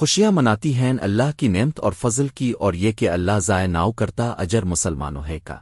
خوشیاں مناتی ہیں اللہ کی نعمت اور فضل کی اور یہ کہ اللہ ضائع ناؤ کرتا اجر مسلمانوں ہے کا۔